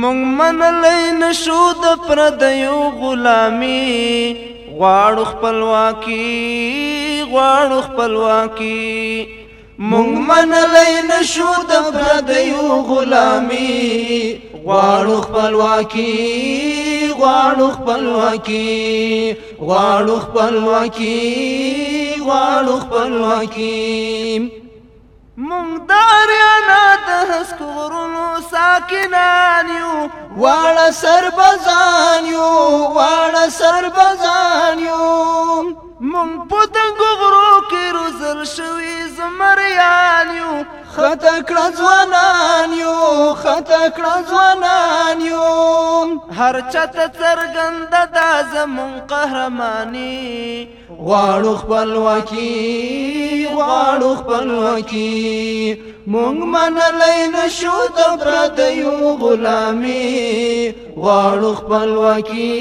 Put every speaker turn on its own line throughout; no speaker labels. مونږ منلی نشو د پردیو غلامی غواړو خپلواکي غواړو خپلواکي مونږ منلی نشو د پردیو غلامی غواړو خپلواکي غواړو خپلواکي غواړو خپلواکي غواړو خپلواکي مونږ داریانا د هسکو غرونو ساکنان یو واړه سربزان یو واړه سربزان یو مونږ په دنګو غرو کې روزل شوي زمریان یو خطه کړه ځوانان یو خطه کړه ځوانان یو هر چت څرګند د زمون قهرمانی غواړو خپلواکي غواړو خپلواکي مونږ منلای نشو د پردیو غلامي غواړو خپلواکي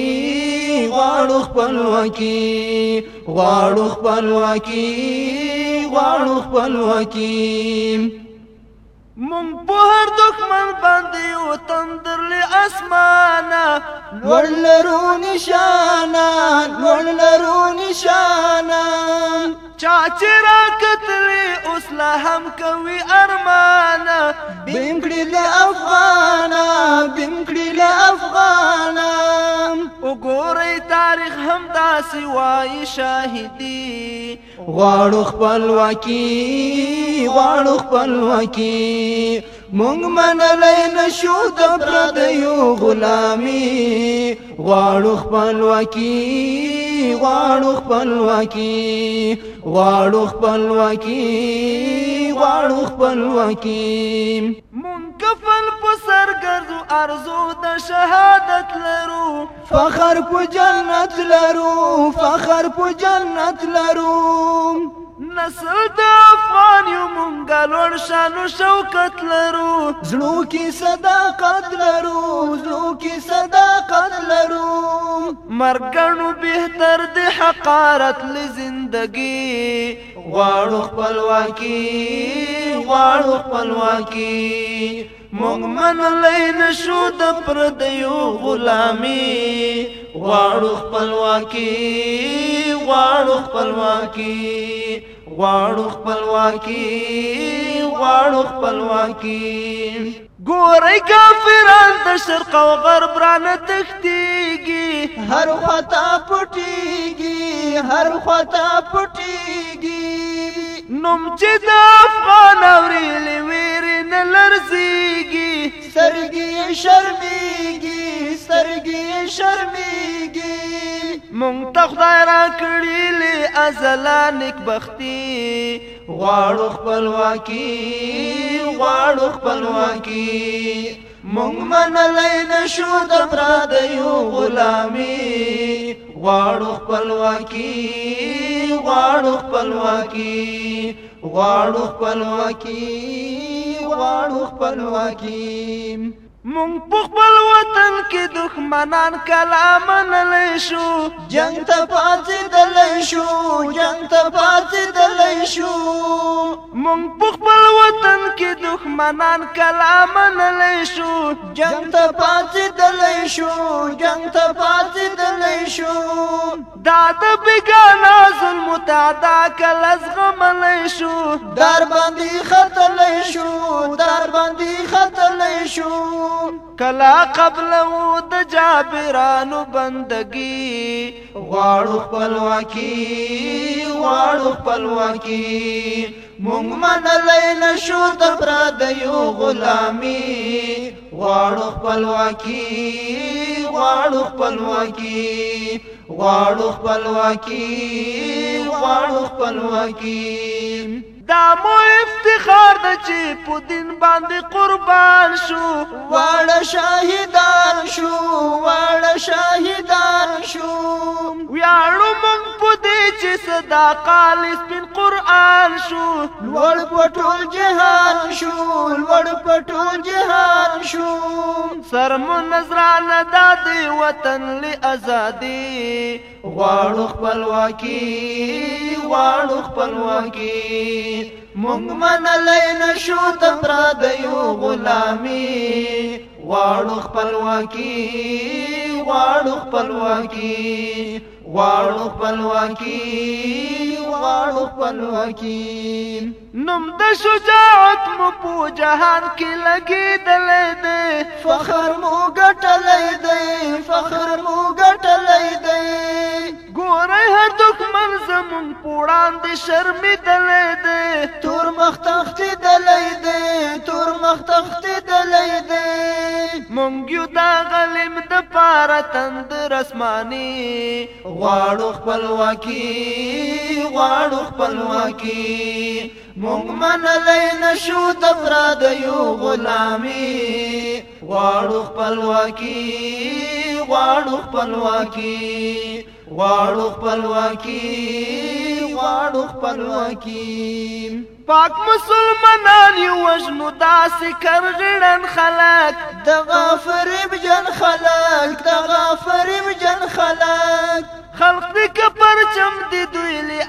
غواړو خپلواکي غواړو خپلواکي غواړو خپلواکي مونږ په هر دښمن باندې وطن درلې اسمانه لوړ لرو نشانه لوړ لرو نشانه چا چې راکتلې اوس لا هم کوي ارمانه بیم کړي له افغانه بیم کړي له افغانه سوای شاهدی غواړو خپلواکي غواړو خپلواکي مونږ منلای نشو د پردیو غلامي غواړو خپلواکي غواړو خپلواکي غواړو خپلواکي غواړو خپلواکي کفن په سر ګرځو ارزو د شهادت لرو فخر په جنت لرو فخر په جنت لرو نسل د افغان یو مونږه لوړ شانو شوکت لرو زړو کې صداقت لرو زړو کې صداقت لرو مرګنو بهتر د حقارت لزندګي غواړو خپلواکي غواړو خپلواکي مونږ منلای نشو د پردیو غلامی غواړو خپلواکي غواړو خپلواکي غواړو خپلواکي غواړو خپلواکي ګورې کافران د شرق او غرب را نه تختيږي هر خطا پټيږي هر خطا پټيږي نوم چې دا شرمېږي سترګې شرمېږي مونږ ته خدای را کړی لې ازلا نیک بختی غواړو خپلواکي غواړو خپلواکي مونږ منلای نشو د پردیو غلامي غواړو خپلواکي غواړو خپلواکي غواړو خپلواکي غواړو خپلواکي مونږ په خپل وطن کې دښمنان کلام نه لشو جنگ ته پاتې دلای شو جنگ ته پاتې دلای شو مونږ په خپل وطن کې دښمنان کلام نه لیشو جنگ ته پاتې دلی شو جنگ ته پاتې دلی شو دا د بیگانا ظلم ته دا کله زغم لیشو در باندې خطر لیشو در باندې خطر لیشو کلا قبل و د جابرانو بندگی غواړو خپلواکي غواړو خپلواکي مونږ منلای نشو د پردیو غلامی غواړو خپلواکي غواړو خپلواکي غواړو خپلواکي غواړو خپلواکي دا مو افتخار ده چې په دین باندې قربان شو واړه شاهدان شو واړه شاهدان شو ویاړو مونږ په دې چې صدا قال سپین قران شو لوړ په ټول جهان شو لوړ په ټول جهان شو سر مو نظرانه د وطن ل ازادي غواړو خپلواکي غواړو خپلواکي مونږ منلای نشو د پردیو غلامي واړو خپلواکي واړو خپلواکي واړو خپلواکي واړو خپلواکي نوم د شجاعت مو په جهان کې لګیدل دی فخر مو ګټلې دی فخر مو ګټلې دی ګوره هر دښمن زمون پوړان دي شرمې دلې دې تور مخ تخت دلې دې تور مخ تخت دلې دې مونږ یو دا غلم د پاره تندر اسماني غواړو خپلواکي غواړو خپلواکي مونږ منلې نشو د پردیو غلامي غواړو خپلواکي غواړو خپلواکي غواړو خپلواکي غواړو خپلواکي پاک مسلمانان یو وجنو داسې کرغړن خلک د غافریب جن خلک د غافریب جن خلک خلق دې که پرچم دې دوی